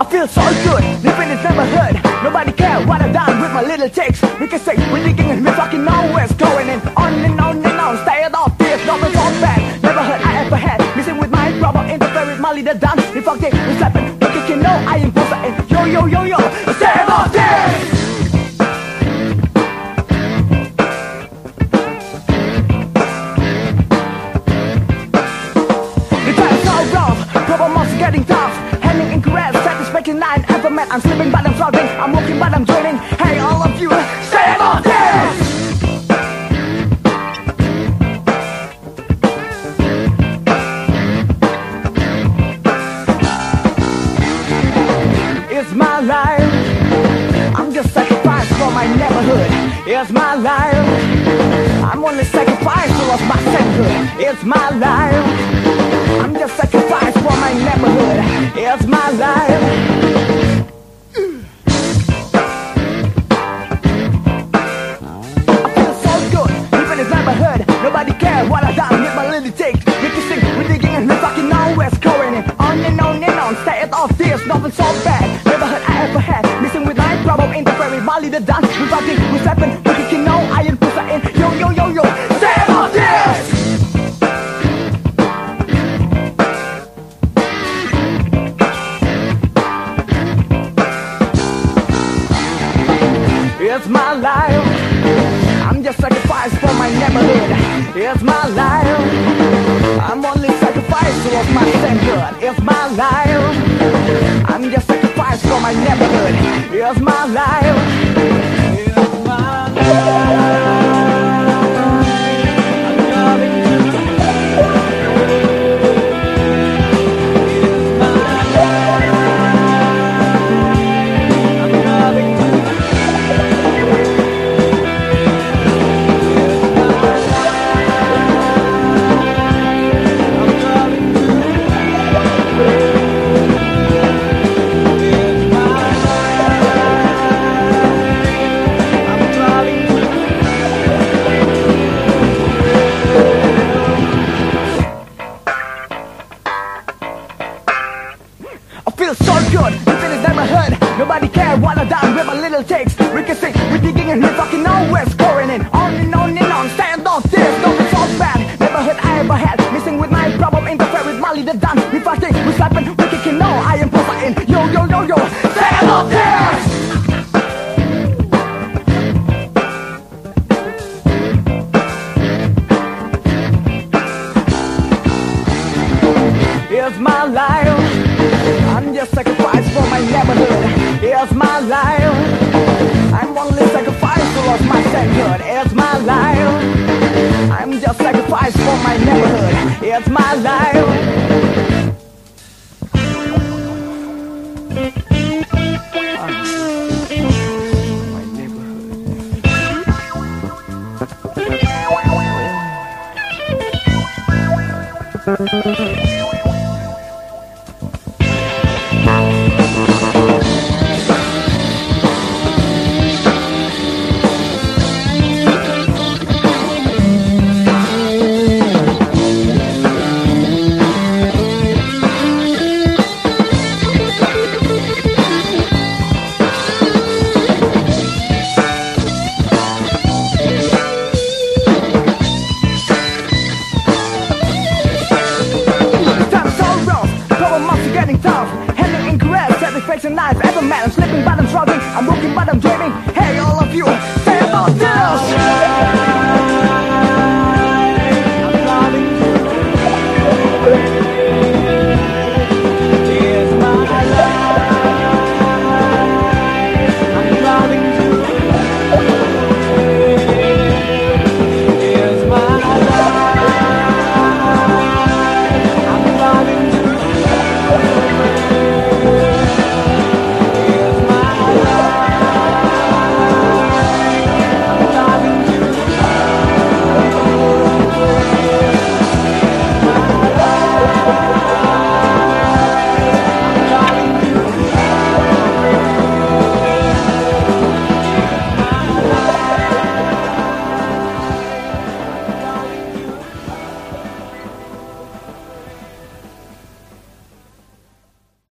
I feel so good, living is never heard. Nobody care what I've done with my little. We can say we're digging and we fucking know where it's going and on and on and on. Stay it off this, nothing's all bad. Satisfaction I ain't ever met I'm sleeping but I'm floating, I'm walking but I'm dreaming Hey all of you, about this! It's my life I'm just sacrificed for my neighborhood. It's my life I'm only sacrificed lost my centerhood It's my life I'm just sacrificed for my neighborhood. It's my life My little dance, pussy in Yo, yo, yo, yo, it off this! It's my life. I'm just sacrificed for my neighborhood. It's my life. I'm only sacrificed towards my centerhood. It's my life. I'm just sacrificed for my neighborhood. It's my life. It's my life. Little takes. We can sing, we're digging and we fucking it's going and on and on and on. Stand on this, don't be so bad. Never heard I ever had. Missing with my problem, interfere with my little dance. We fighting, we slapping, we kicking, no, I am in. Yo, yo, yo, yo, stand on this! It's my life. I'm just sacrificed for フフフフ。person I've ever met. I'm slipping but I'm struggling. I'm walking but I'm dreaming. Hey, all of you, say about this.